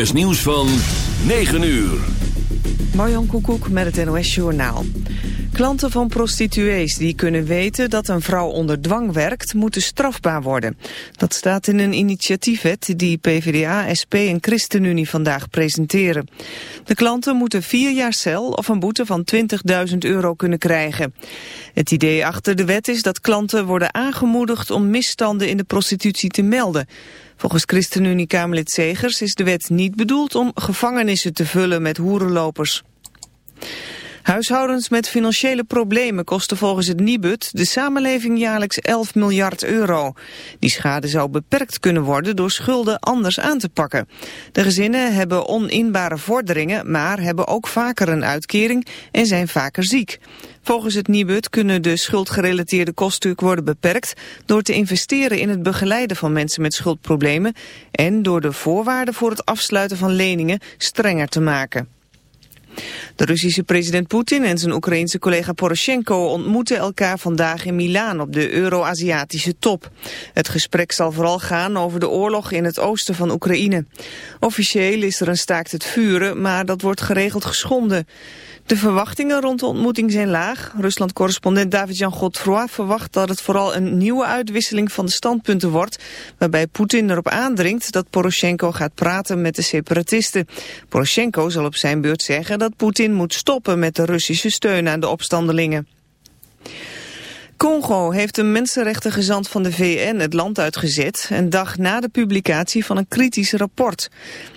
NOS nieuws van 9 uur. Marjan Koekoek met het NOS Journaal. Klanten van prostituees die kunnen weten dat een vrouw onder dwang werkt, moeten strafbaar worden. Dat staat in een initiatiefwet die PvdA, SP en ChristenUnie vandaag presenteren. De klanten moeten vier jaar cel of een boete van 20.000 euro kunnen krijgen. Het idee achter de wet is dat klanten worden aangemoedigd om misstanden in de prostitutie te melden. Volgens ChristenUnie-Kamerlid Segers is de wet niet bedoeld om gevangenissen te vullen met hoerenlopers. Huishoudens met financiële problemen kosten volgens het Nibud de samenleving jaarlijks 11 miljard euro. Die schade zou beperkt kunnen worden door schulden anders aan te pakken. De gezinnen hebben oninbare vorderingen, maar hebben ook vaker een uitkering en zijn vaker ziek. Volgens het Nibud kunnen de schuldgerelateerde kosten worden beperkt door te investeren in het begeleiden van mensen met schuldproblemen en door de voorwaarden voor het afsluiten van leningen strenger te maken. De Russische president Poetin en zijn Oekraïense collega Poroshenko ontmoeten elkaar vandaag in Milaan op de Euro-Aziatische top. Het gesprek zal vooral gaan over de oorlog in het oosten van Oekraïne. Officieel is er een staakt het vuren, maar dat wordt geregeld geschonden. De verwachtingen rond de ontmoeting zijn laag. Rusland-correspondent David-Jan Godfroy verwacht dat het vooral een nieuwe uitwisseling van de standpunten wordt, waarbij Poetin erop aandringt dat Poroshenko gaat praten met de separatisten. Poroshenko zal op zijn beurt zeggen dat Poetin moet stoppen met de Russische steun aan de opstandelingen. Congo heeft een mensenrechtengezant van de VN het land uitgezet... een dag na de publicatie van een kritisch rapport.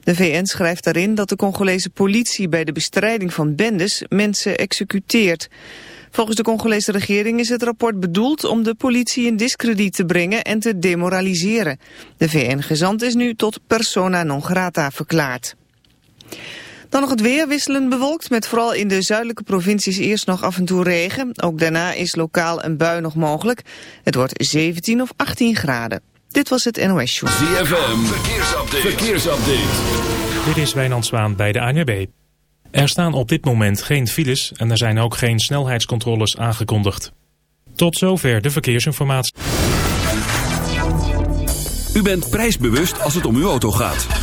De VN schrijft daarin dat de Congolese politie bij de bestrijding van bendes mensen executeert. Volgens de Congolese regering is het rapport bedoeld om de politie in discrediet te brengen en te demoraliseren. De VN-gezant is nu tot persona non grata verklaard. Dan nog het weer wisselend bewolkt met vooral in de zuidelijke provincies eerst nog af en toe regen. Ook daarna is lokaal een bui nog mogelijk. Het wordt 17 of 18 graden. Dit was het NOS Show. ZFM, verkeersupdate. verkeersupdate. Dit is Wijnand Zwaan bij de ANWB. Er staan op dit moment geen files en er zijn ook geen snelheidscontroles aangekondigd. Tot zover de verkeersinformatie. U bent prijsbewust als het om uw auto gaat.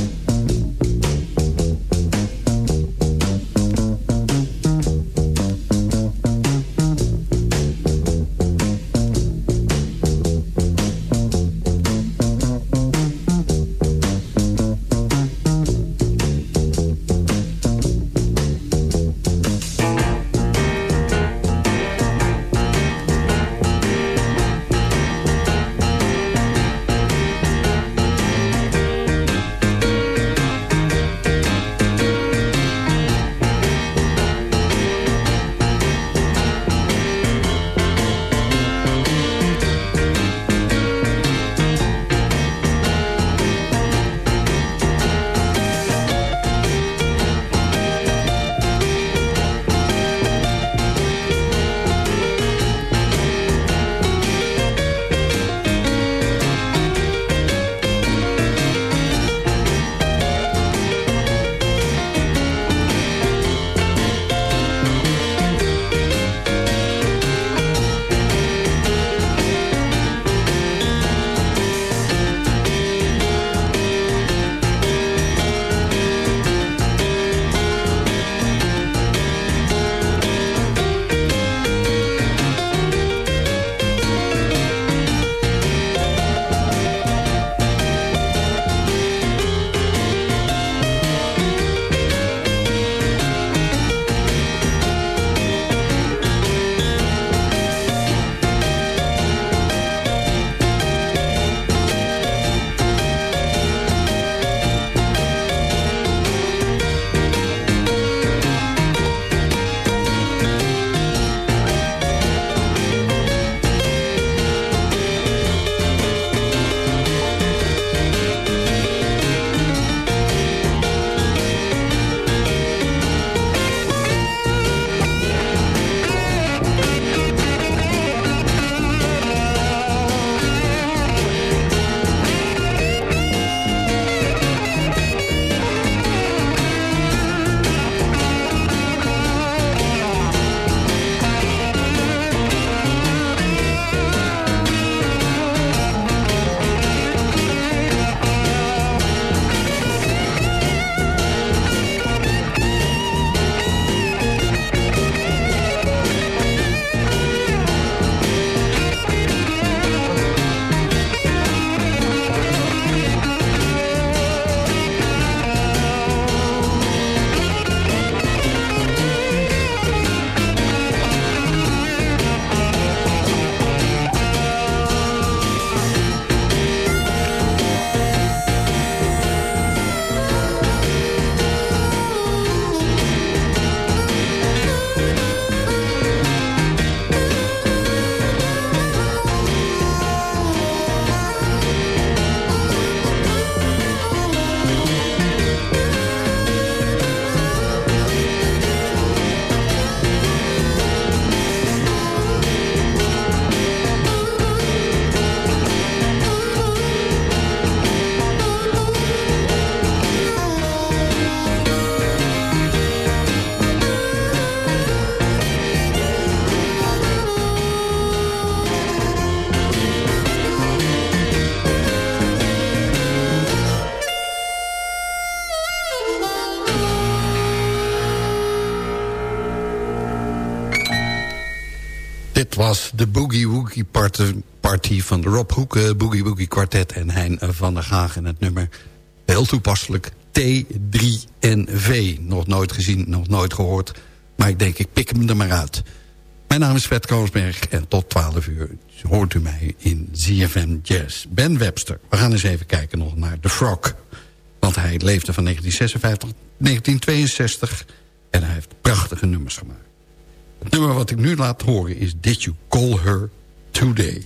Van de Rob Hoeken Boogie Woogie Quartet en Hein van der Gaag. En het nummer, heel toepasselijk, T3NV. Nog nooit gezien, nog nooit gehoord. Maar ik denk, ik pik hem er maar uit. Mijn naam is Fred Koosberg en tot 12 uur hoort u mij in ZFM Jazz. Ben Webster, we gaan eens even kijken nog naar The Frog. Want hij leefde van 1956 1962 en hij heeft prachtige nummers gemaakt. Het nummer wat ik nu laat horen is Did You Call Her Today?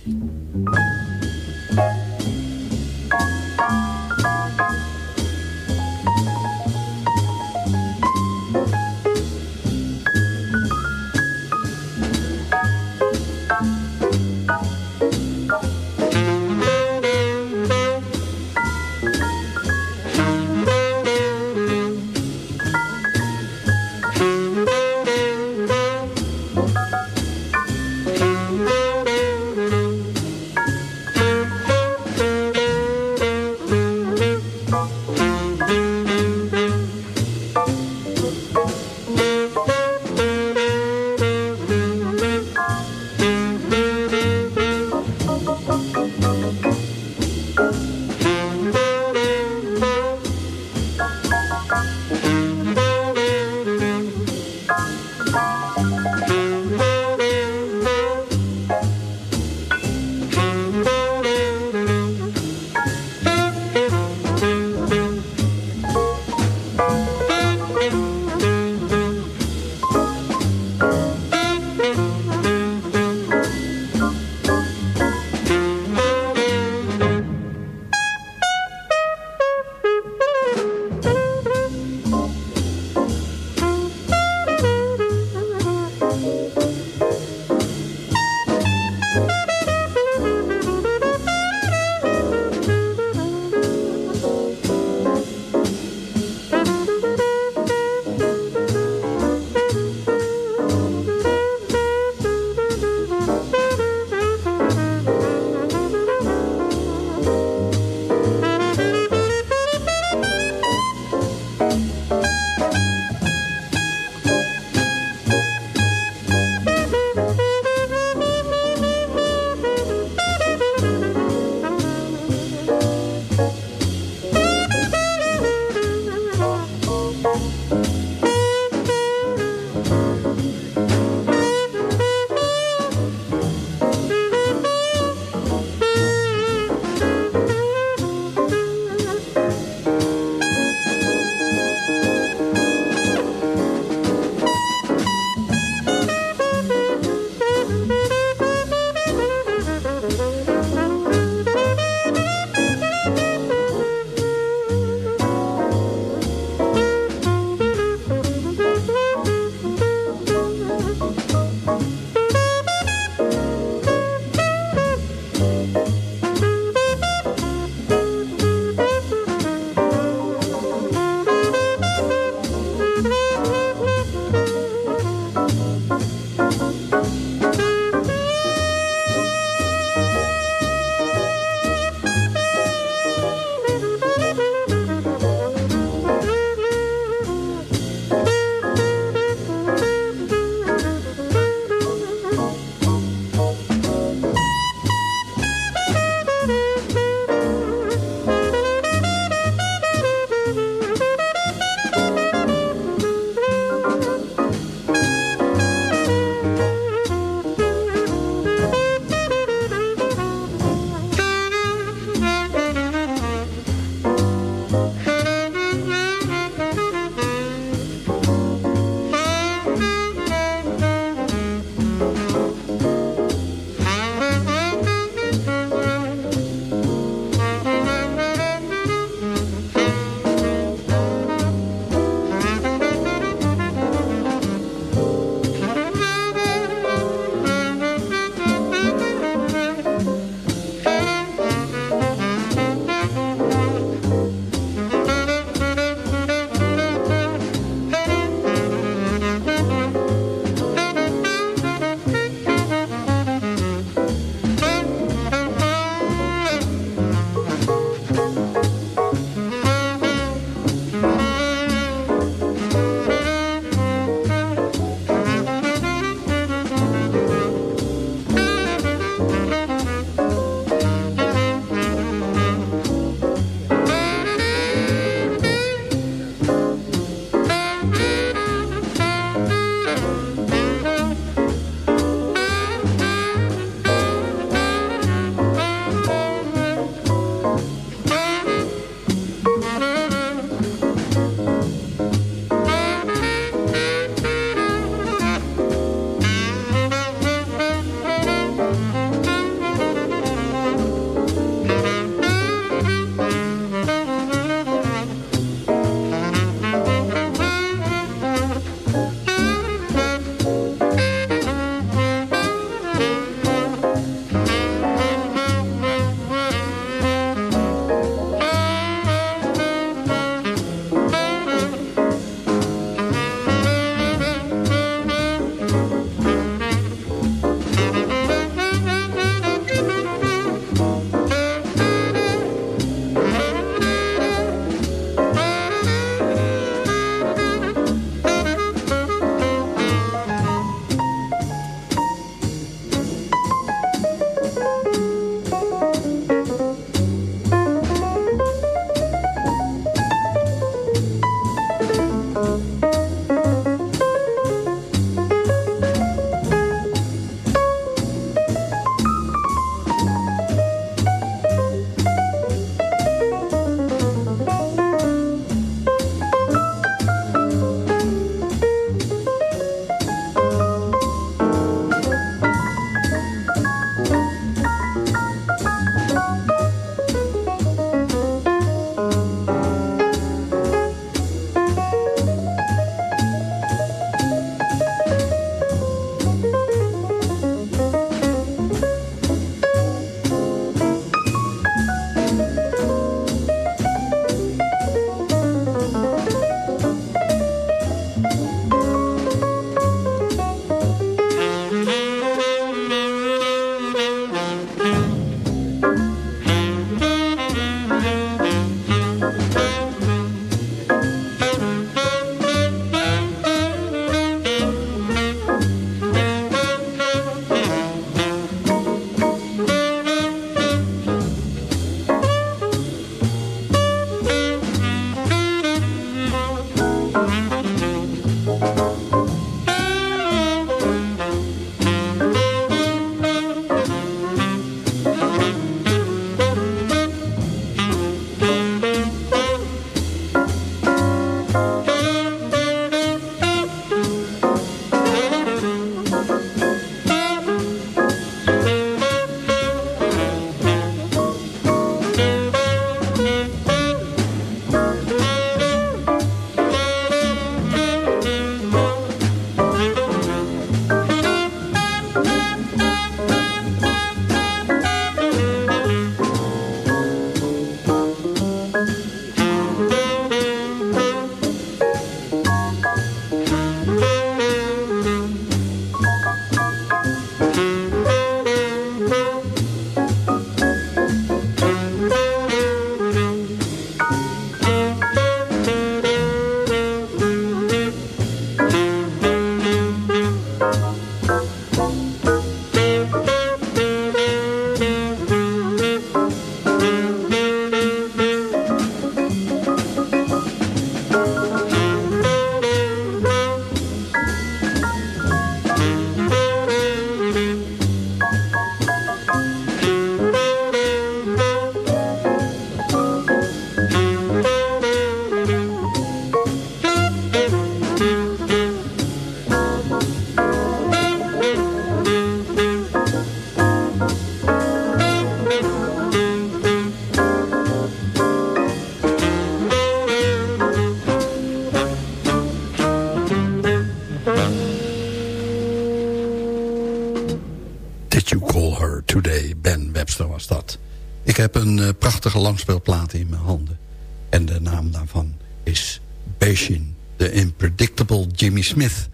Smith.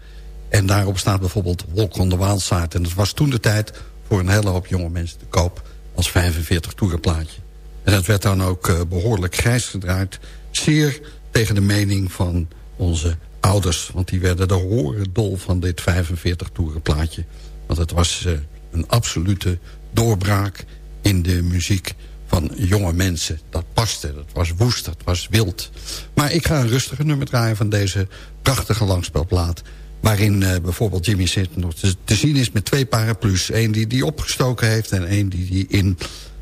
En daarop staat bijvoorbeeld Walk on the Wild. En dat was toen de tijd voor een hele hoop jonge mensen te koop als 45 toerenplaatje. En dat werd dan ook uh, behoorlijk grijs gedraaid. Zeer tegen de mening van onze ouders. Want die werden de horen dol van dit 45 toerenplaatje. Want het was uh, een absolute doorbraak in de muziek van jonge mensen. Dat paste, dat was woest, dat was wild. Maar ik ga een rustige nummer draaien van deze prachtige langspelplaat... waarin uh, bijvoorbeeld Jimmy Smith nog te, zien is met twee paraplu's. Eén die die opgestoken heeft en één die die in,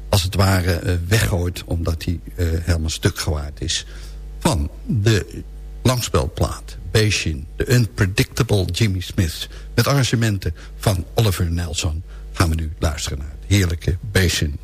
als het ware, uh, weggooit... omdat hij uh, helemaal stuk gewaard is. Van de langspelplaat, Beijing, de Unpredictable Jimmy Smith... met arrangementen van Oliver Nelson... gaan we nu luisteren naar het heerlijke Beijing.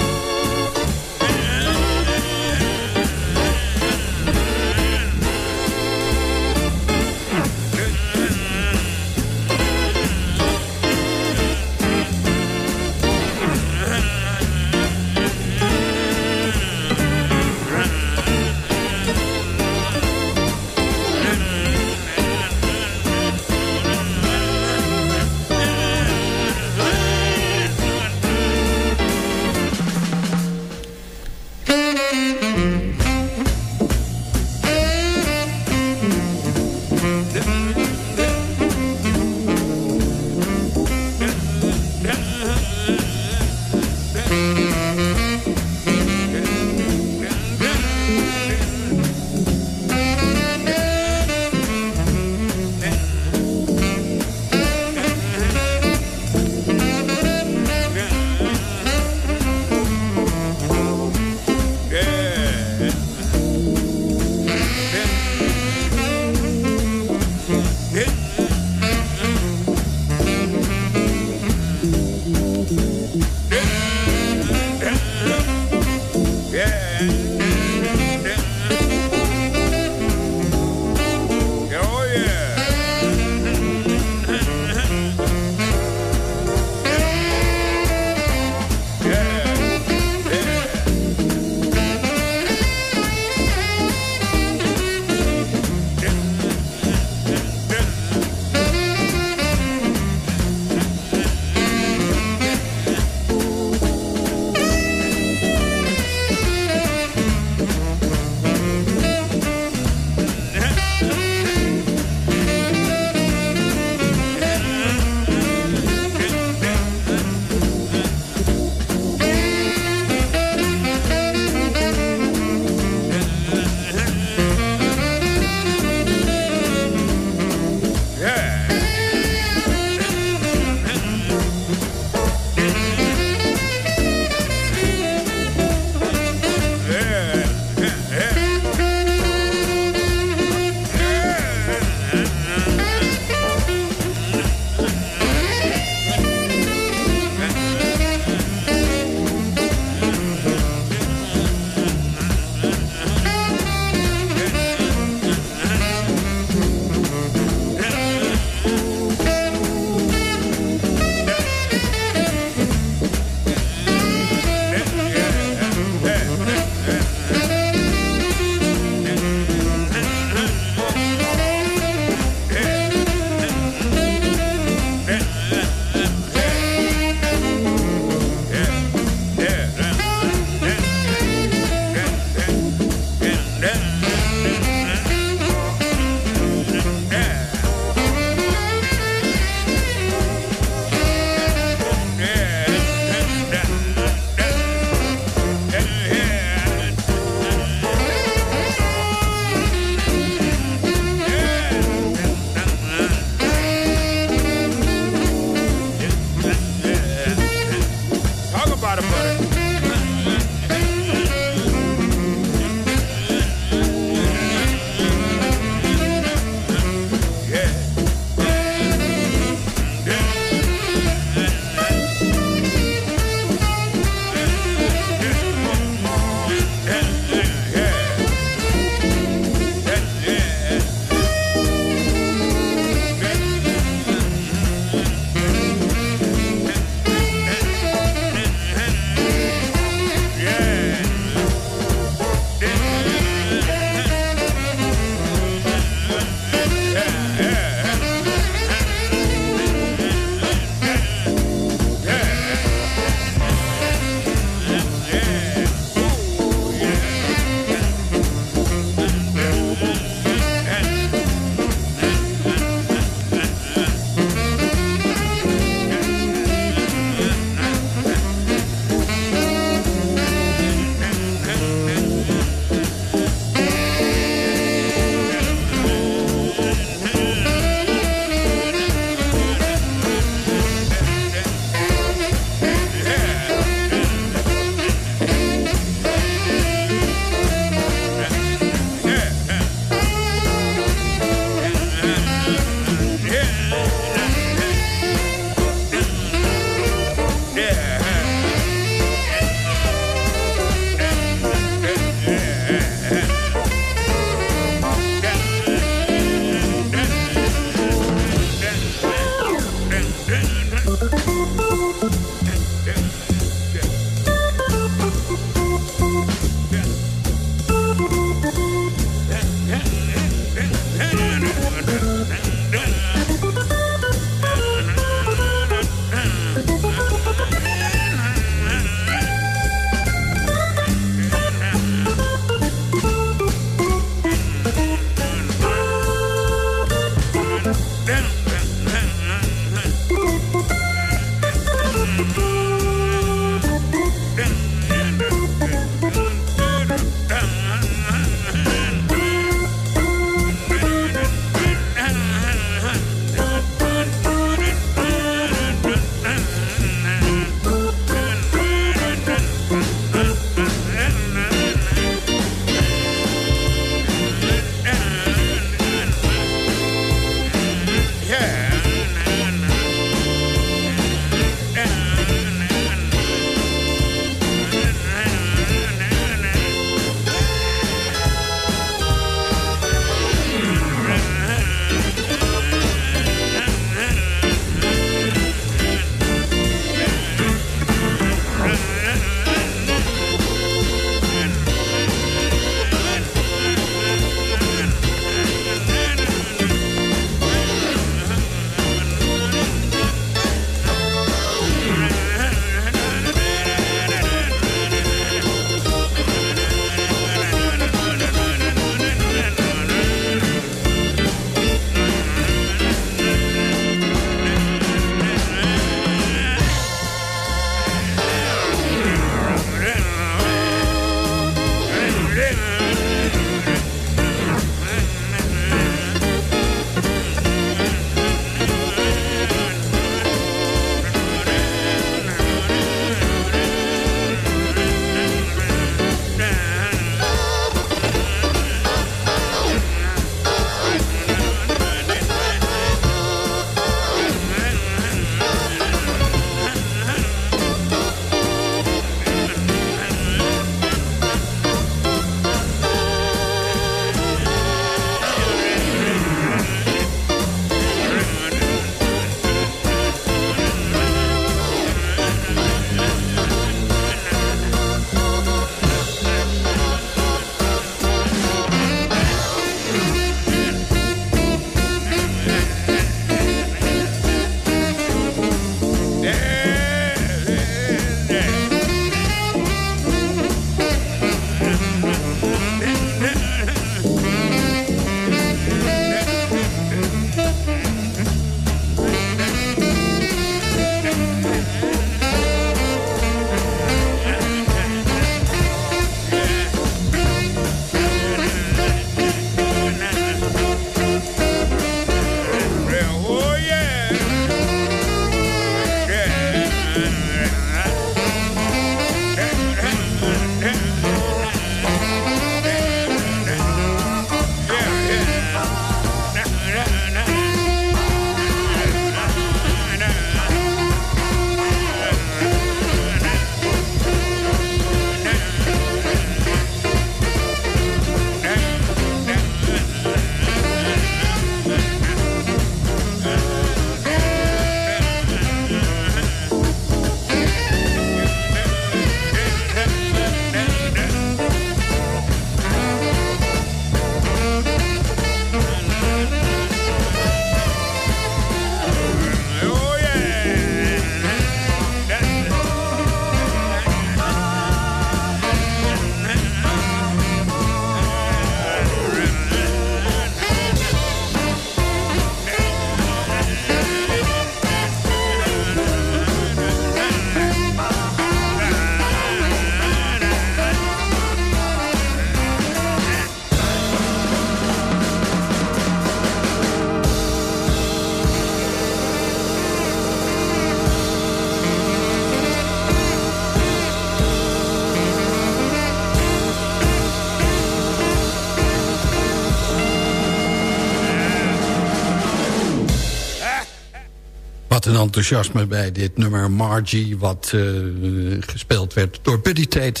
Enthousiasme bij dit nummer Margie... wat uh, gespeeld werd door Buddy Tate,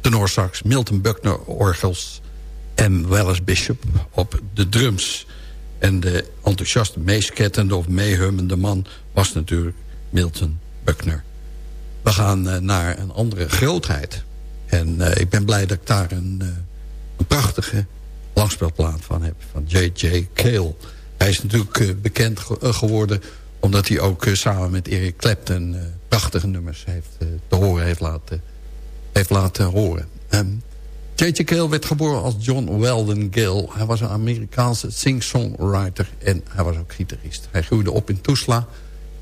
tenorsax... Milton Buckner, orgels en Wallace Bishop op de drums. En de enthousiaste, meeskettende of meehummende man... was natuurlijk Milton Buckner. We gaan uh, naar een andere grootheid. En uh, ik ben blij dat ik daar een, een prachtige langspeelplaat van heb. Van J.J. Cale. Hij is natuurlijk bekend geworden omdat hij ook uh, samen met Eric Clapton uh, prachtige nummers heeft, uh, te horen heeft laten, heeft laten horen. Um, J.J. Cale werd geboren als John Weldon Gale. Hij was een Amerikaanse sing-songwriter en hij was ook gitarist. Hij groeide op in Tulsa,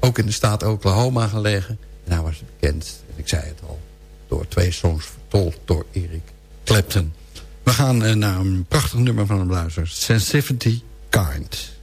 ook in de staat Oklahoma gelegen. En hij was bekend, ik zei het al, door twee songs vertolkt door Eric Clapton. We gaan naar een prachtig nummer van een luisteren. Sensitivity Kind.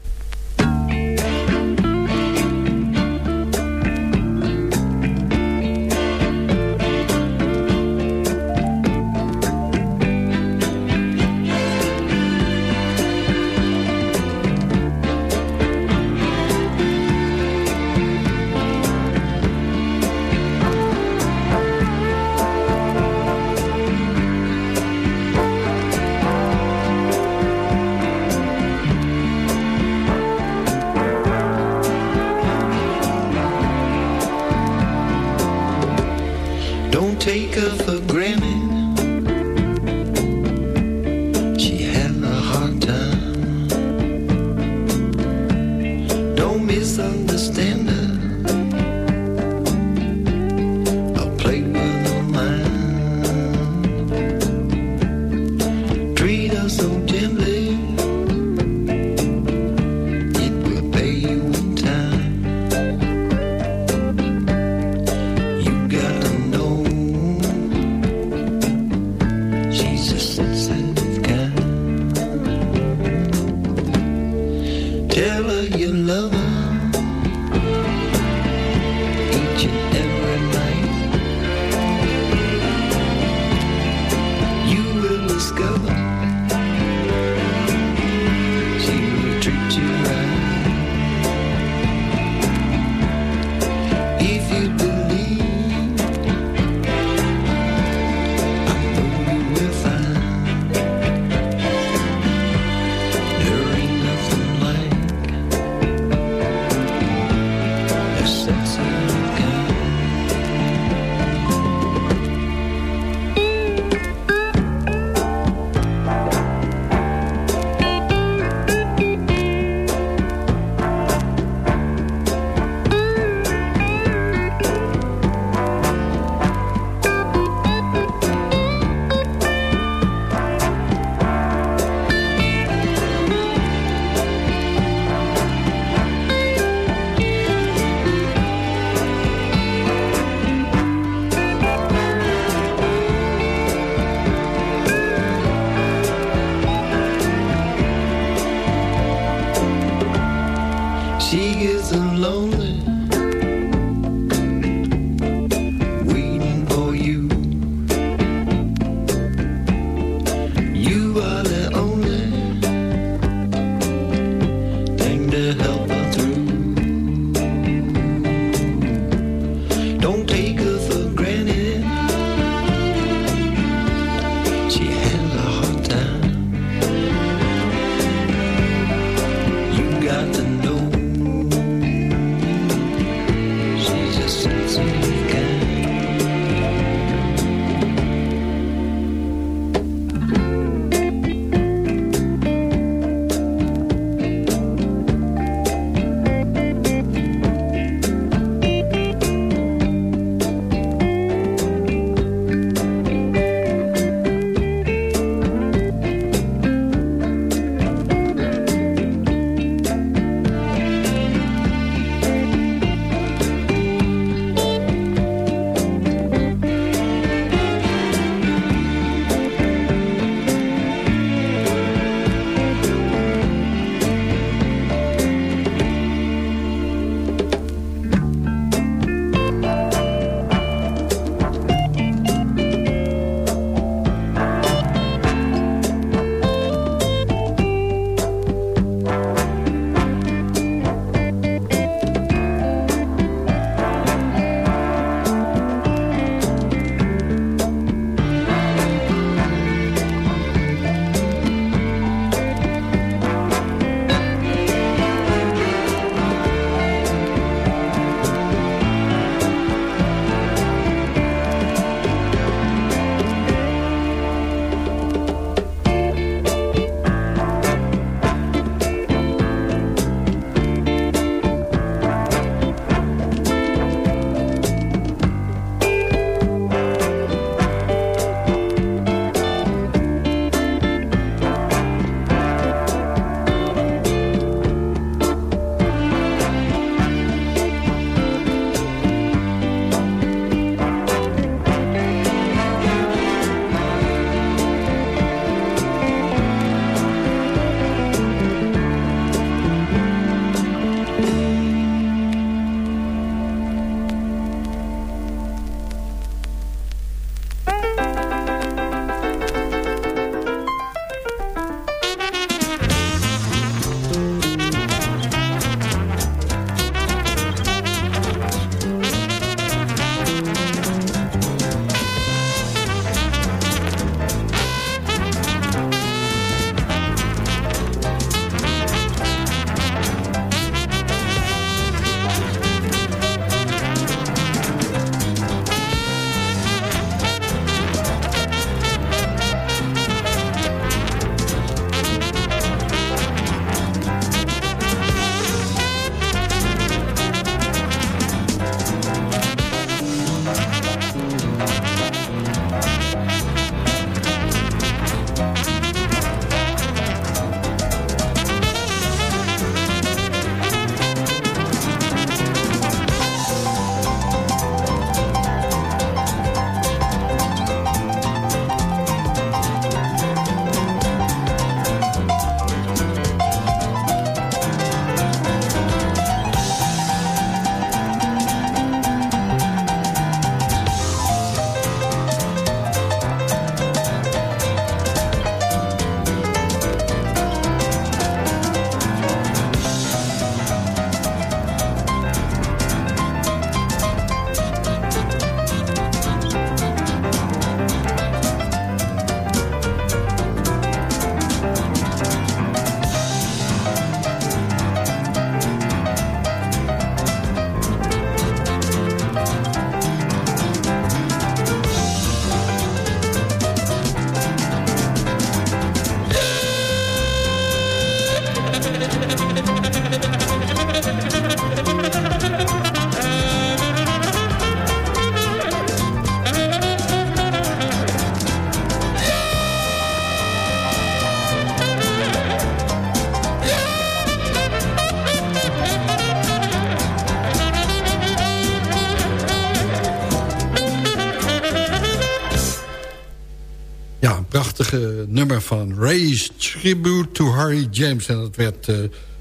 Tribute to Harry James. En dat werd uh,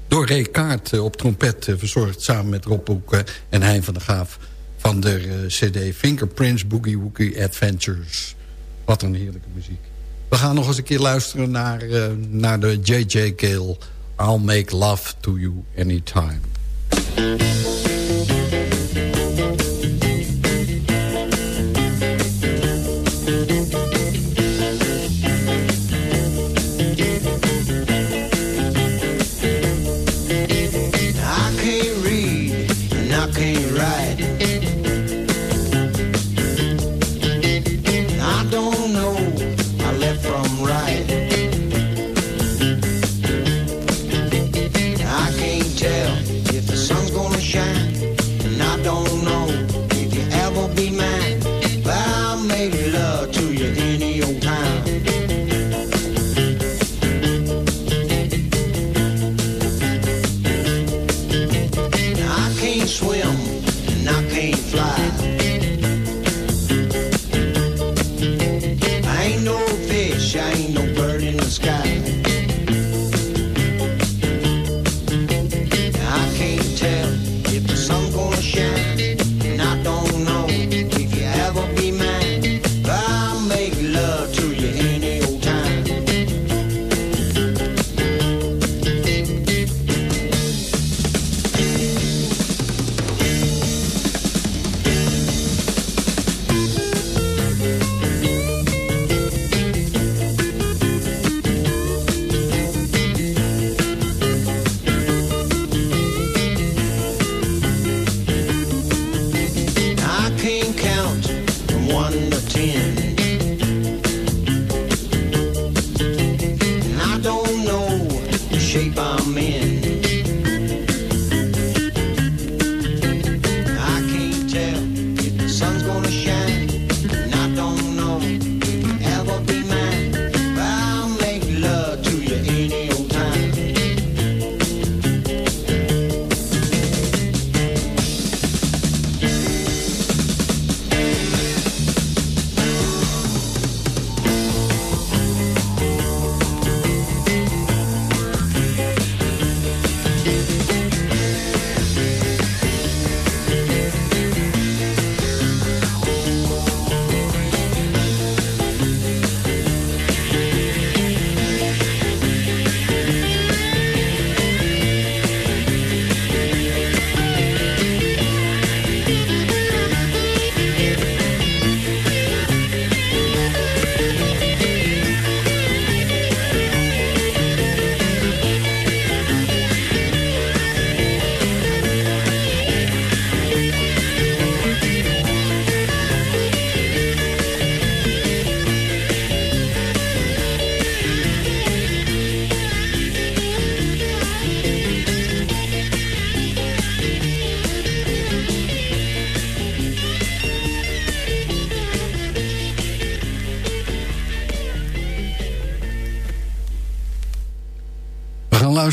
door Ray Kaart uh, op trompet uh, verzorgd... samen met Rob en Hein van der Gaaf... van de cd Fingerprints Boogie Woogie Adventures. Wat een heerlijke muziek. We gaan nog eens een keer luisteren naar, naar de J.J. Gale... I'll make love to you anytime.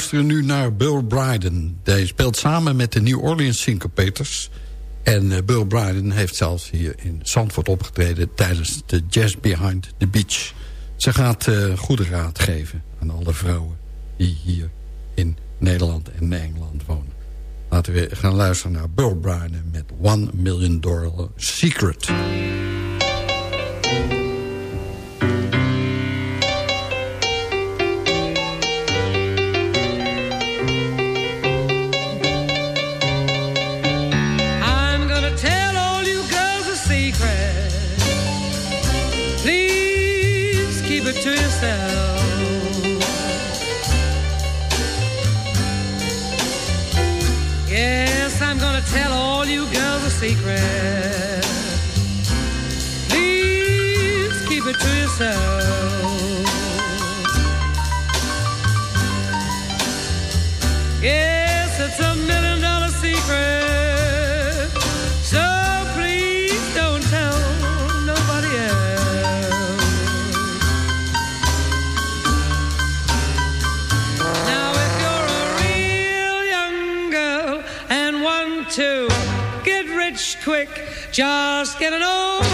Luisteren nu naar Bill Bryden. Hij speelt samen met de New Orleans Syncopators. En uh, Bill Bryden heeft zelfs hier in Zandvoort opgetreden... tijdens de Jazz Behind the Beach. Ze gaat uh, goede raad geven aan alle vrouwen... die hier in Nederland en Engeland wonen. Laten we gaan luisteren naar Bill Bryden met One Million Dollar Secret. Secret. Please keep it to yourself. just get it on.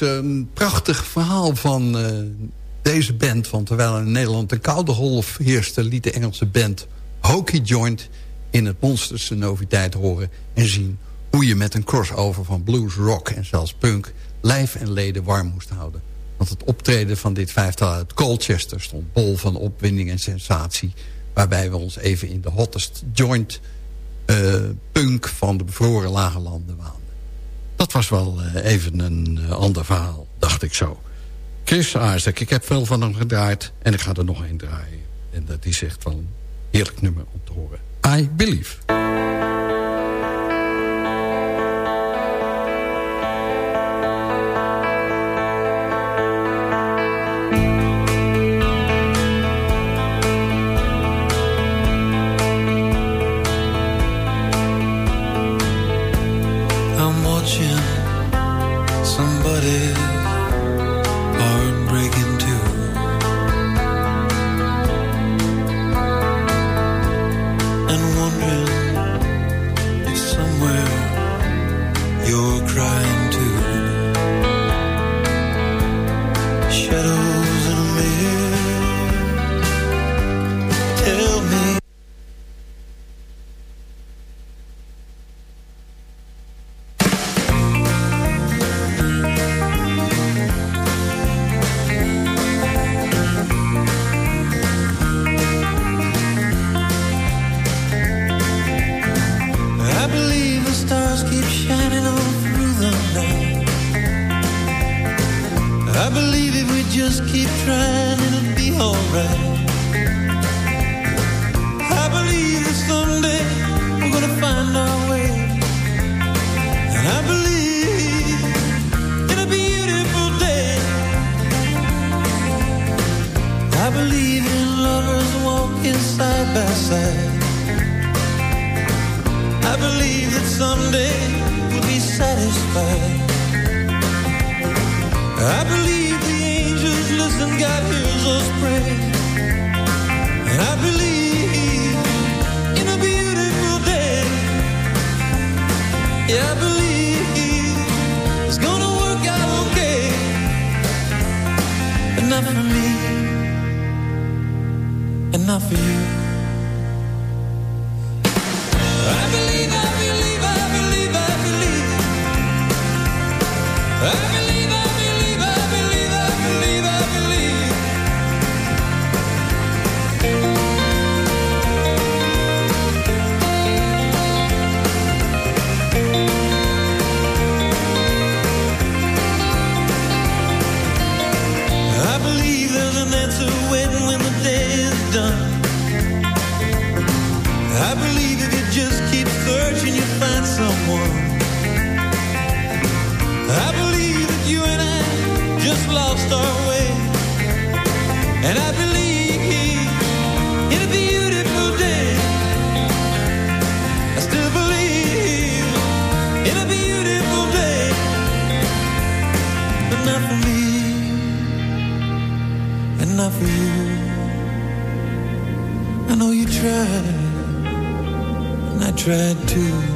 Een prachtig verhaal van uh, deze band. Want terwijl in Nederland de koude golf heerste... liet de Engelse band Hokey Joint in het Monsters Noviteit horen en zien... hoe je met een crossover van blues, rock en zelfs punk... lijf en leden warm moest houden. Want het optreden van dit vijftal uit Colchester stond bol van opwinding en sensatie... waarbij we ons even in de hottest joint uh, punk van de bevroren lage landen waanden. Dat was wel uh, even een uh, ander verhaal, dacht ik zo. Chris Isaac, ik heb veel van hem gedraaid en ik ga er nog één draaien. En dat is echt wel een heerlijk nummer om te horen. I Believe. Voor